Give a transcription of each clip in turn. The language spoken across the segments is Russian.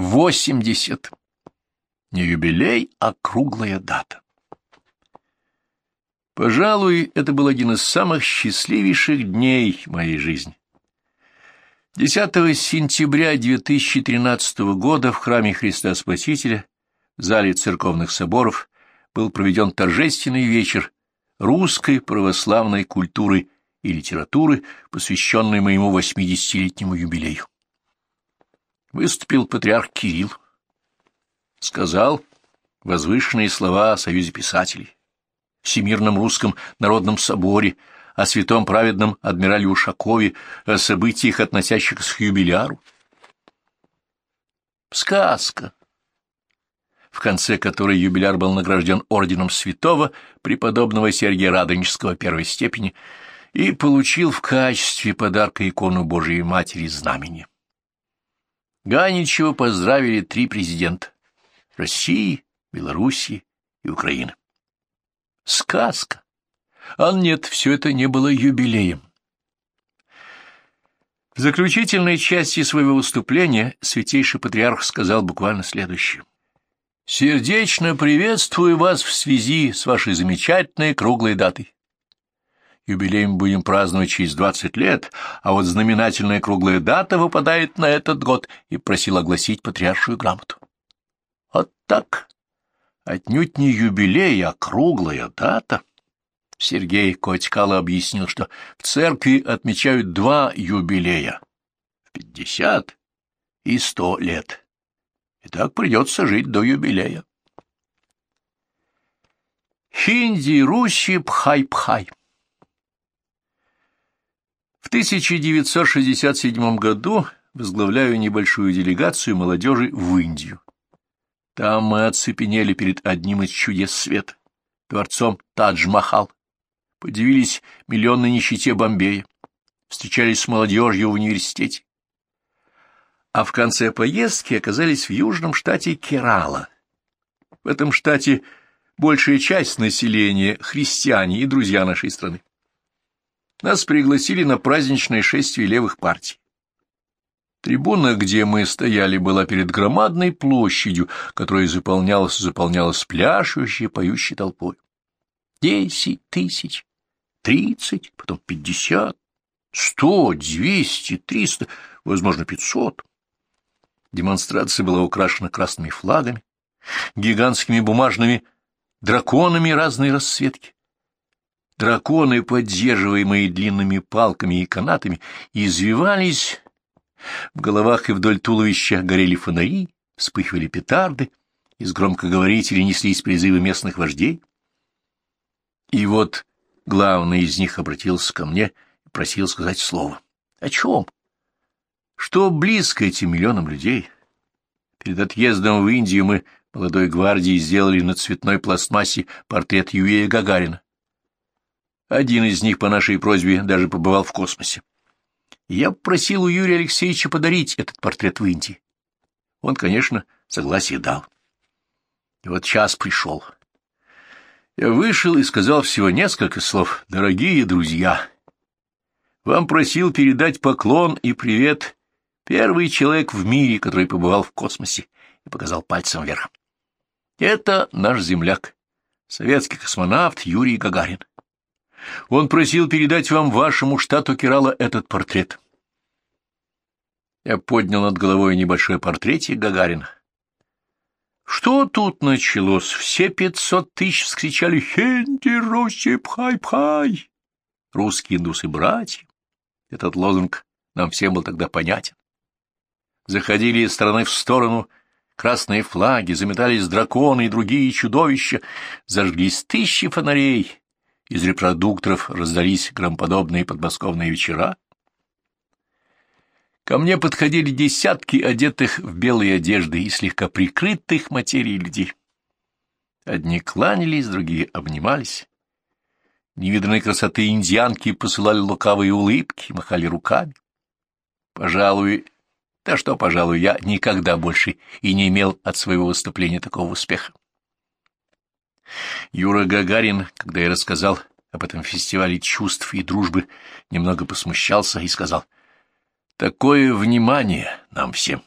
Восемьдесят. Не юбилей, а круглая дата. Пожалуй, это был один из самых счастливейших дней моей жизни. 10 сентября 2013 года в храме Христа Спасителя, в зале церковных соборов, был проведен торжественный вечер русской православной культуры и литературы, посвященный моему 80-летнему юбилею. Выступил патриарх Кирилл, сказал возвышенные слова о Союзе писателей, Всемирном русском народном соборе, о святом праведном адмирале Ушакове, о событиях, относящихся к юбиляру. Сказка, в конце которой юбиляр был награжден орденом святого преподобного Сергия Радонежского первой степени и получил в качестве подарка икону Божией Матери знамени. Ганичева поздравили три президента — России, Белоруссии и Украины. Сказка! А нет, все это не было юбилеем. В заключительной части своего выступления святейший патриарх сказал буквально следующее. «Сердечно приветствую вас в связи с вашей замечательной круглой датой. Юбилей мы будем праздновать через двадцать лет, а вот знаменательная круглая дата выпадает на этот год, и просил огласить патриаршую грамоту. Вот так. Отнюдь не юбилей, а круглая дата. Сергей Котькало объяснил, что в церкви отмечают два юбилея — в пятьдесят и сто лет. И так придется жить до юбилея. Хинди, Руси, Пхай-Пхай. В 1967 году возглавляю небольшую делегацию молодежи в Индию. Там мы оцепенели перед одним из чудес света, дворцом Тадж-Махал. Подивились миллионной нищете Бомбея, встречались с молодежью в университете. А в конце поездки оказались в южном штате Керала. В этом штате большая часть населения — христиане и друзья нашей страны. Нас пригласили на праздничное шествие левых партий. Трибуна, где мы стояли, была перед громадной площадью, которая заполнялась заполнялась пляшущей, поющей толпой. Десять тысяч, тридцать, потом пятьдесят, сто, двести, триста, возможно, пятьсот. Демонстрация была украшена красными флагами, гигантскими бумажными драконами разной расцветки. Драконы, поддерживаемые длинными палками и канатами, извивались, в головах и вдоль туловища горели фонари, вспыхивали петарды, из громкоговорителей неслись призывы местных вождей. И вот главный из них обратился ко мне и просил сказать слово. О чем? Что близко этим миллионам людей? Перед отъездом в Индию мы молодой гвардии сделали на цветной пластмассе портрет Юрия Гагарина. Один из них по нашей просьбе даже побывал в космосе. Я просил у Юрия Алексеевича подарить этот портрет в Индии. Он, конечно, согласие дал. И вот час пришел. Я вышел и сказал всего несколько слов. «Дорогие друзья, вам просил передать поклон и привет первый человек в мире, который побывал в космосе, и показал пальцем вверх. Это наш земляк, советский космонавт Юрий Гагарин. Он просил передать вам, вашему штату Керала, этот портрет. Я поднял над головой небольшой портретик Гагарина. Что тут началось? Все пятьсот тысяч вскричали «Хенди, Росси, пхай-пхай!» Русские индусы-братья. Этот лозунг нам всем был тогда понятен. Заходили из стороны в сторону красные флаги, заметались драконы и другие чудовища, зажглись тысячи фонарей, из репродукторов раздались громподобные подмосковные вечера. Ко мне подходили десятки одетых в белые одежды и слегка прикрытых материей людей. Одни кланялись, другие обнимались. Невиданной красоты индианки посылали лукавые улыбки, махали руками. Пожалуй, да что, пожалуй, я никогда больше и не имел от своего выступления такого успеха. Юра Гагарин, когда я рассказал об этом фестивале чувств и дружбы, немного посмущался и сказал, «Такое внимание нам всем!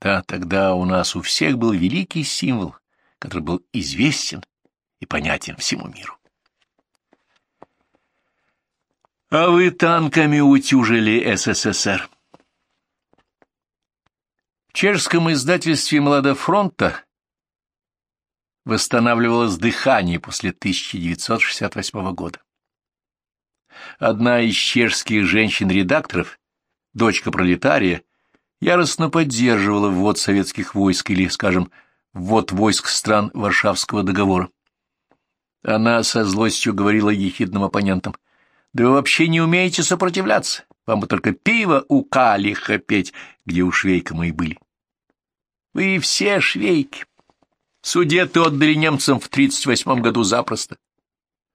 Да, тогда у нас у всех был великий символ, который был известен и понятен всему миру. А вы танками утюжили СССР. В чешском издательстве «Младофронта» восстанавливалось дыхание после 1968 года. Одна из чешских женщин-редакторов, дочка пролетария, яростно поддерживала ввод советских войск или, скажем, ввод войск стран Варшавского договора. Она со злостью говорила ехидным оппонентам, «Да вы вообще не умеете сопротивляться, вам бы только пиво у Калиха петь, где у швейка мы и были». «Вы все швейки. Судеты отдали немцам в 38 году запросто.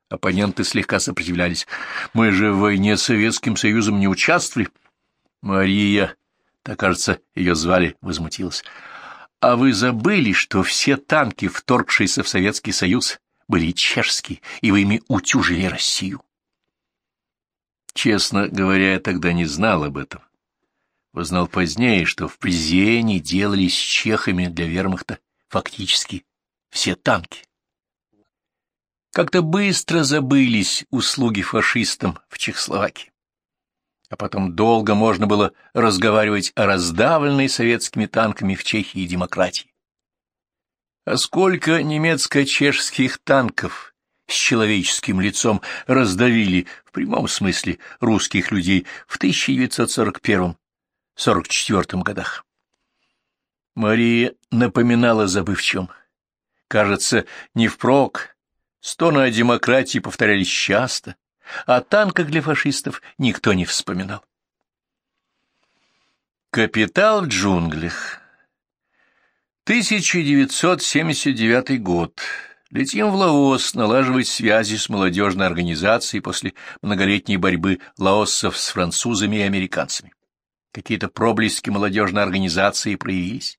Оппоненты слегка сопротивлялись. Мы же в войне с Советским Союзом не участвовали. Мария, так кажется, ее звали, возмутилась. А вы забыли, что все танки, вторгшиеся в Советский Союз, были чешские, и вы ими утюжили Россию? Честно говоря, я тогда не знал об этом. Узнал позднее, что в Призене делали с чехами для вермахта фактически все танки. Как-то быстро забылись услуги фашистам в Чехословакии. А потом долго можно было разговаривать о раздавленной советскими танками в Чехии демократии. А сколько немецко-чешских танков с человеческим лицом раздавили в прямом смысле русских людей в 1941-44 годах. Мария напоминала забывчивым. Кажется, не впрок. Стоны о демократии повторялись часто, о танках для фашистов никто не вспоминал. Капитал в джунглях 1979 год. Летим в Лаос налаживать связи с молодежной организацией после многолетней борьбы лаоссов с французами и американцами. Какие-то проблески молодежной организации проявились.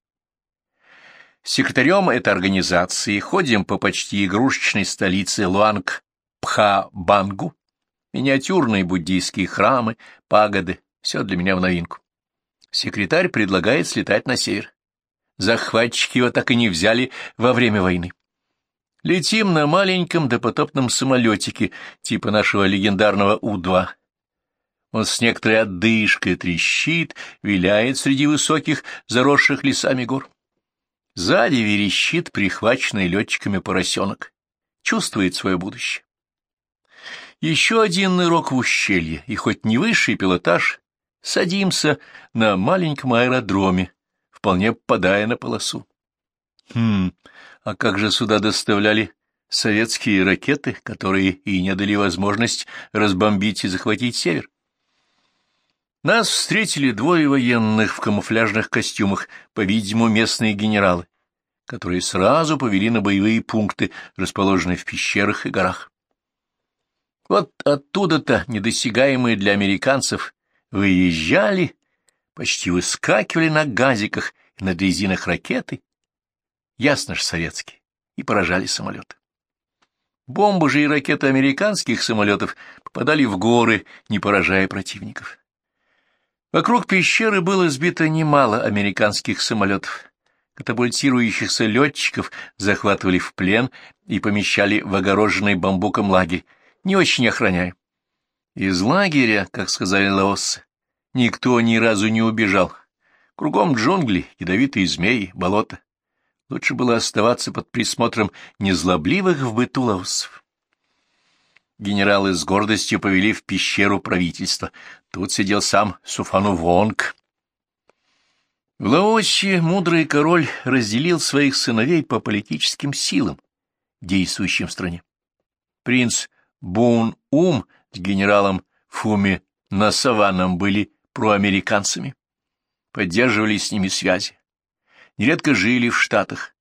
Секретарем этой организации ходим по почти игрушечной столице Луанг-Пха-Бангу. Миниатюрные буддийские храмы, пагоды — все для меня в новинку. Секретарь предлагает слетать на север. Захватчики его так и не взяли во время войны. Летим на маленьком допотопном самолетике, типа нашего легендарного У-2. Он с некоторой отдышкой трещит, виляет среди высоких, заросших лесами гор. Сзади верещит прихваченный летчиками поросенок. Чувствует свое будущее. Еще один нырок в ущелье, и хоть не высший пилотаж, садимся на маленьком аэродроме, вполне попадая на полосу. Хм, а как же сюда доставляли советские ракеты, которые и не дали возможность разбомбить и захватить север? Нас встретили двое военных в камуфляжных костюмах, по-видимому, местные генералы, которые сразу повели на боевые пункты, расположенные в пещерах и горах. Вот оттуда-то, недосягаемые для американцев, выезжали, почти выскакивали на газиках и на дрезинах ракеты, ясно ж советские, и поражали самолеты. Бомбы же и ракеты американских самолетов попадали в горы, не поражая противников. Вокруг пещеры было сбито немало американских самолетов. Катапультирующихся летчиков захватывали в плен и помещали в огороженный бамбуком лагерь, не очень охраняя. Из лагеря, как сказали лаосцы, никто ни разу не убежал. Кругом джунгли, ядовитые змеи, болота. Лучше было оставаться под присмотром незлобливых в быту лаосцев. Генералы с гордостью повели в пещеру правительства. Тут сидел сам Суфану Вонг. В Лаосе мудрый король разделил своих сыновей по политическим силам, действующим в стране. Принц Бун-Ум с генералом Фуми Насаваном были проамериканцами, поддерживали с ними связи, нередко жили в Штатах.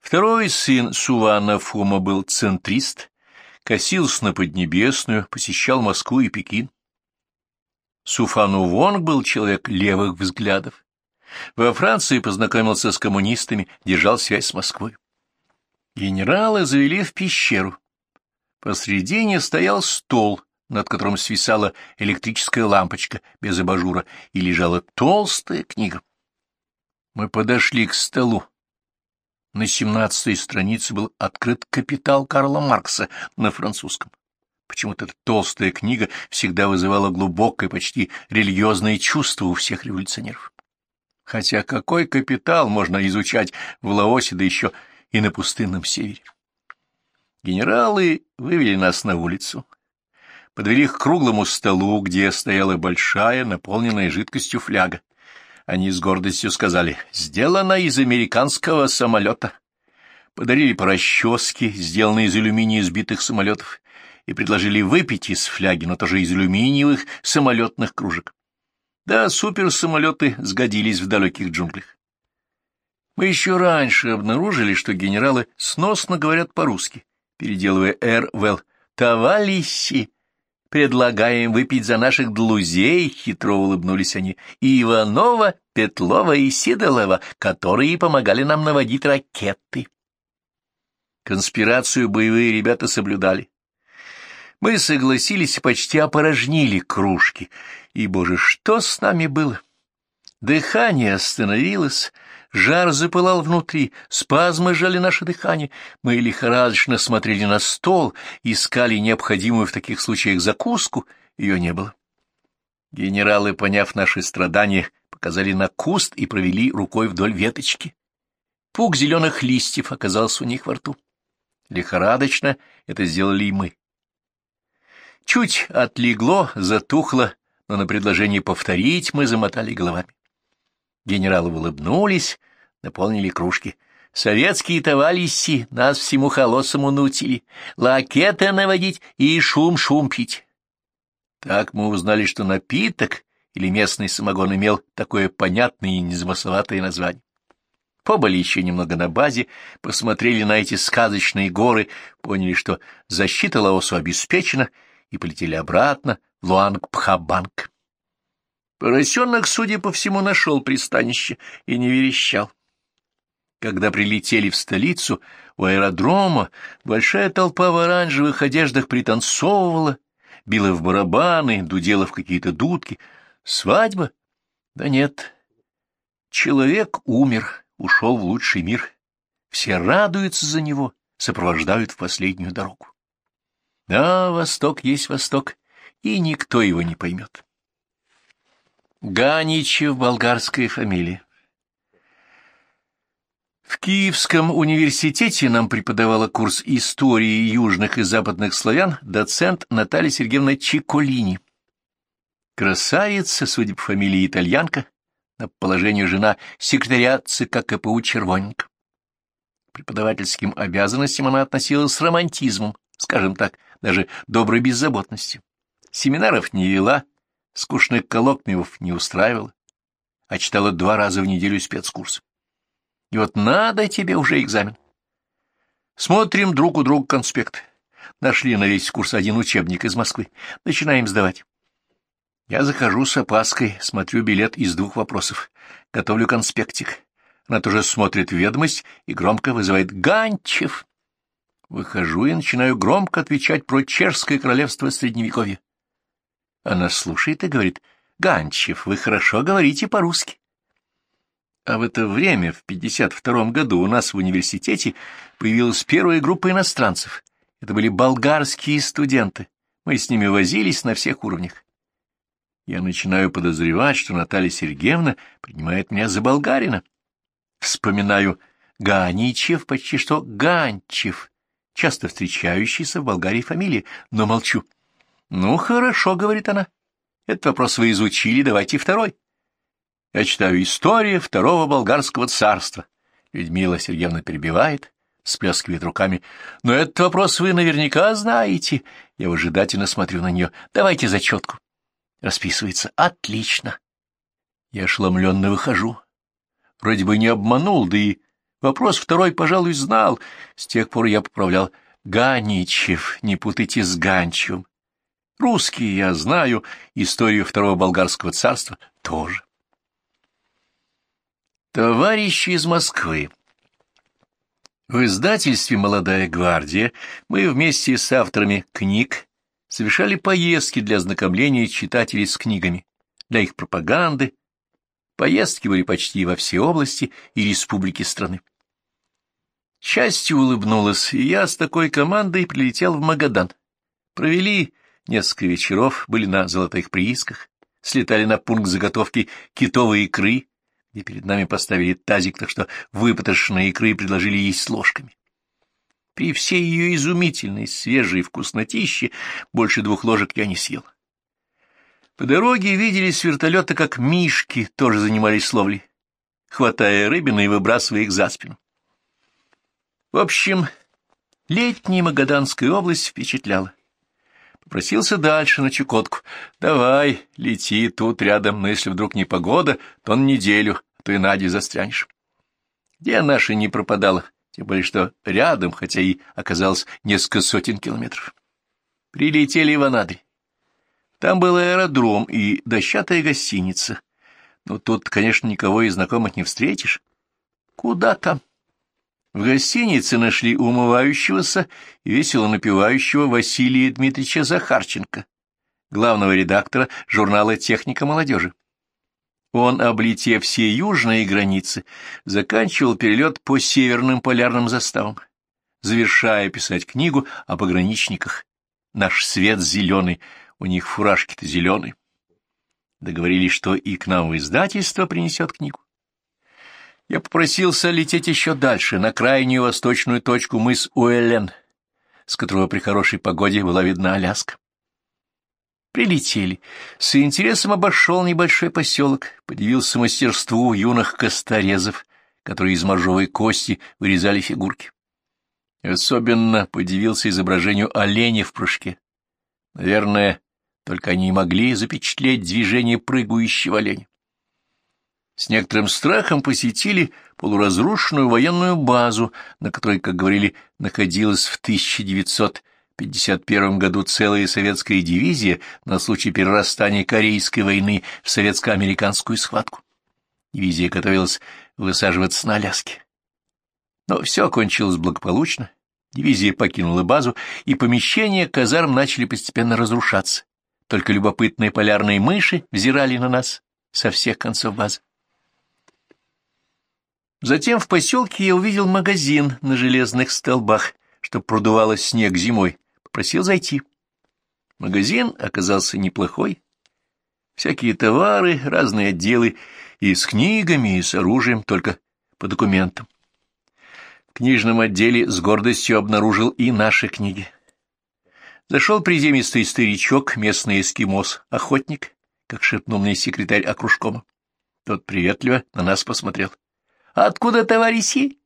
Второй сын Сувана Фума был центрист, косился на Поднебесную, посещал Москву и Пекин. Суфану Вонг был человек левых взглядов. Во Франции познакомился с коммунистами, держал связь с Москвой. Генералы завели в пещеру. Посредине стоял стол, над которым свисала электрическая лампочка без абажура, и лежала толстая книга. Мы подошли к столу. На семнадцатой странице был открыт «Капитал» Карла Маркса на французском. Почему-то эта толстая книга всегда вызывала глубокое, почти религиозное чувство у всех революционеров. Хотя какой капитал можно изучать в Лаосе, да еще и на пустынном севере? Генералы вывели нас на улицу, подвели к круглому столу, где стояла большая, наполненная жидкостью фляга. Они с гордостью сказали «Сделано из американского самолета». Подарили по расческе, сделанные из алюминия сбитых самолетов, и предложили выпить из фляги, но тоже из алюминиевых самолетных кружек. Да, суперсамолеты сгодились в далеких джунглях. Мы еще раньше обнаружили, что генералы сносно говорят по-русски, переделывая «р» в «л». «Товарищи, предлагаем выпить за наших друзей», — хитро улыбнулись они, «Иванова, Петлова и Сидолова, которые помогали нам наводить ракеты». Конспирацию боевые ребята соблюдали. Мы согласились и почти опорожнили кружки. И, боже, что с нами было? Дыхание остановилось, жар запылал внутри, спазмы жали наше дыхание. Мы лихорадочно смотрели на стол, искали необходимую в таких случаях закуску, ее не было. Генералы, поняв наши страдания, показали на куст и провели рукой вдоль веточки. Пук зеленых листьев оказался у них во рту. Лихорадочно это сделали и мы. Чуть отлегло, затухло, но на предложение повторить мы замотали головами. Генералы улыбнулись, наполнили кружки. Советские товарищи нас всему холосому научили, лакеты наводить и шум-шум пить. Так мы узнали, что напиток или местный самогон имел такое понятное и незамысловатое название. Побыли еще немного на базе, посмотрели на эти сказочные горы, поняли, что защита Лаосу обеспечена, и полетели обратно в Луанг-Прабанг. Поросенок, судя по всему, нашел пристанище и не верещал. Когда прилетели в столицу, у аэродрома большая толпа в оранжевых одеждах пританцовывала, била в барабаны, дудела в какие-то дудки. Свадьба? Да нет. Человек умер, ушел в лучший мир. Все радуются за него, сопровождают в последнюю дорогу. Да, Восток есть Восток, и никто его не поймет. Ганичев — болгарская фамилия. В Киевском университете нам преподавала курс истории южных и западных славян доцент Наталья Сергеевна Чиколини. Красавица, судя по фамилии итальянка, на положение жена секретаря ЦК КПУ Червоненко. Преподавательским обязанностям она относилась с романтизмом, скажем так, даже доброй беззаботностью. Семинаров не вела, скучных коллоквиумов не устраивала, а читала два раза в неделю спецкурс. И вот надо тебе уже экзамен. Смотрим друг у друга конспект. Нашли на весь курс один учебник из Москвы. Начинаем сдавать. Я захожу с опаской, смотрю билет из двух вопросов. Готовлю конспектик. Она тоже смотрит ведомость и громко вызывает «Ганчев». Выхожу и начинаю громко отвечать про чешское королевство Средневековья. Она слушает и говорит, «Ганчев, вы хорошо говорите по-русски». А в это время, в 52 году, у нас в университете появилась первая группа иностранцев. Это были болгарские студенты. Мы с ними возились на всех уровнях. Я начинаю подозревать, что Наталья Сергеевна принимает меня за болгарина. Вспоминаю Ганичев, почти что Ганчев часто встречающейся в Болгарии фамилии, но молчу. «Ну, хорошо», — говорит она. «Этот вопрос вы изучили, давайте второй». Я читаю «История второго болгарского царства». Людмила Сергеевна перебивает, сплескивает руками. «Но этот вопрос вы наверняка знаете». Я выжидательно смотрю на нее. «Давайте зачетку». Расписывается. «Отлично». Я ошеломленно выхожу. Вроде бы не обманул, да и Вопрос второй, пожалуй, знал. С тех пор я поправлял Ганичев, не путайте с Ганчевым. Русский я знаю, историю второго болгарского царства тоже. Товарищи из Москвы. В издательстве «Молодая гвардия» мы вместе с авторами книг совершали поездки для ознакомления читателей с книгами, для их пропаганды, Поездки были почти во все области и республики страны. Счастье улыбнулось, и я с такой командой прилетел в Магадан. Провели несколько вечеров, были на золотых приисках, слетали на пункт заготовки китовой икры, где перед нами поставили тазик, так что выпотрошенные икры предложили есть ложками. При всей ее изумительной, свежей вкуснотище больше двух ложек я не съел. По дороге видели с вертолета, как мишки тоже занимались ловлей, хватая рыбины и выбрасывая их за спину. В общем, летняя Магаданская область впечатляла. Попросился дальше на Чукотку. Давай, лети тут рядом, но если вдруг не погода, то на неделю, а то и Наде застрянешь. Где наша не пропадала, тем более что рядом, хотя и оказалось несколько сотен километров. Прилетели в Анадырь. Там был аэродром и дощатая гостиница. Но тут, конечно, никого из знакомых не встретишь. Куда там? В гостинице нашли умывающегося и весело напевающего Василия Дмитриевича Захарченко, главного редактора журнала «Техника молодежи». Он, облетев все южные границы, заканчивал перелет по северным полярным заставам, завершая писать книгу о пограничниках. «Наш свет зеленый», у них фуражки-то зеленые. Договорились, что и к нам в издательство принесет книгу. Я попросился лететь еще дальше, на крайнюю восточную точку мыс Уэллен, с которого при хорошей погоде была видна Аляска. Прилетели. С интересом обошел небольшой поселок, подивился мастерству юных косторезов, которые из моржовой кости вырезали фигурки. Особенно подивился изображению оленя в прыжке. Наверное, только они и могли запечатлеть движение прыгающего оленя с некоторым страхом посетили полуразрушенную военную базу, на которой, как говорили, находилась в 1951 году целая советская дивизия на случай перерастания Корейской войны в советско-американскую схватку. Дивизия готовилась высаживаться на Аляске. Но все окончилось благополучно. Дивизия покинула базу, и помещения казарм начали постепенно разрушаться. Только любопытные полярные мыши взирали на нас со всех концов базы. Затем в поселке я увидел магазин на железных столбах, что продувало снег зимой. Попросил зайти. Магазин оказался неплохой. Всякие товары, разные отделы, и с книгами, и с оружием, только по документам. В книжном отделе с гордостью обнаружил и наши книги. Зашел приземистый старичок, местный эскимос, охотник, как шепнул мне секретарь окружкома. Тот приветливо на нас посмотрел. Откуда товарищи?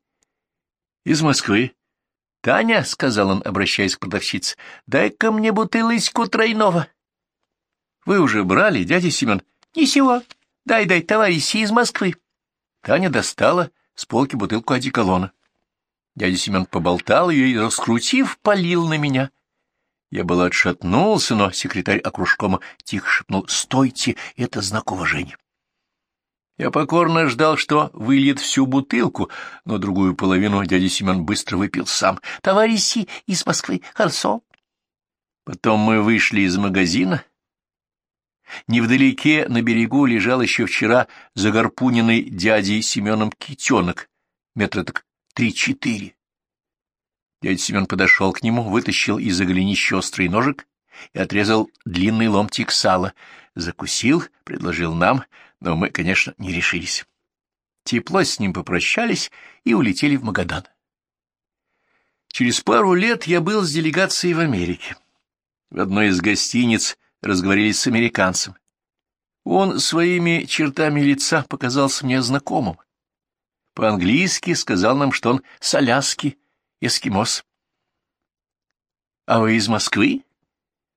Из Москвы. Таня, — сказал он, обращаясь к продавщице, — дай-ка мне бутылочку тройного. Вы уже брали, дядя Семен? Ничего. Дай-дай, товарищи из Москвы. Таня достала с полки бутылку одеколона. Дядя Семен поболтал ее и, раскрутив, полил на меня. Я был отшатнулся, но секретарь окружкома тихо шепнул «Стойте, это знак уважения». Я покорно ждал, что выльет всю бутылку, но другую половину дядя Семен быстро выпил сам. «Товарищи из Москвы, хорошо?» Потом мы вышли из магазина. Невдалеке на берегу лежал еще вчера загорпуненный дядей Семеном китенок, метра так три-четыре. Дядя Семен подошел к нему, вытащил из-за голенища острый ножик и отрезал длинный ломтик сала. Закусил, предложил нам — но мы, конечно, не решились. Тепло с ним попрощались и улетели в Магадан. Через пару лет я был с делегацией в Америке. В одной из гостиниц разговорились с американцем. Он своими чертами лица показался мне знакомым. По-английски сказал нам, что он с Аляски, эскимос. — А вы из Москвы?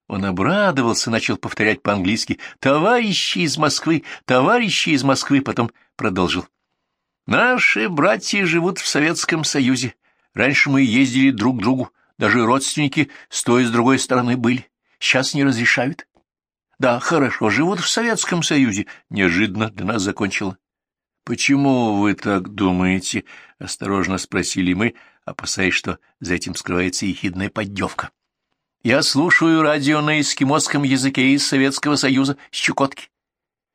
Он обрадовался, начал повторять по-английски «Товарищи из Москвы! Товарищи из Москвы!» Потом продолжил. «Наши братья живут в Советском Союзе. Раньше мы ездили друг к другу, даже родственники с той и с другой стороны были. Сейчас не разрешают». «Да, хорошо, живут в Советском Союзе», — неожиданно для нас закончила. «Почему вы так думаете?» — осторожно спросили мы, опасаясь, что за этим скрывается ехидная поддевка. Я слушаю радио на эскимосском языке из Советского Союза с Чукотки.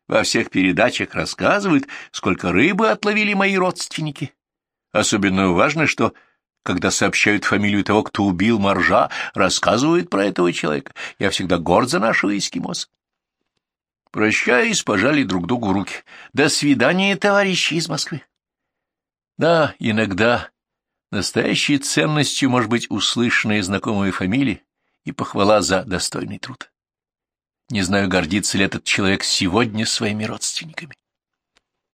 во всех передачах рассказывают, сколько рыбы отловили мои родственники. Особенно важно, что, когда сообщают фамилию того, кто убил моржа, рассказывают про этого человека. Я всегда горд за нашего эскимоса. Прощаясь, пожали друг другу руки. До свидания, товарищи из Москвы. Да, иногда настоящей ценностью может быть услышанная знакомая фамилия и похвала за достойный труд. Не знаю, гордится ли этот человек сегодня своими родственниками.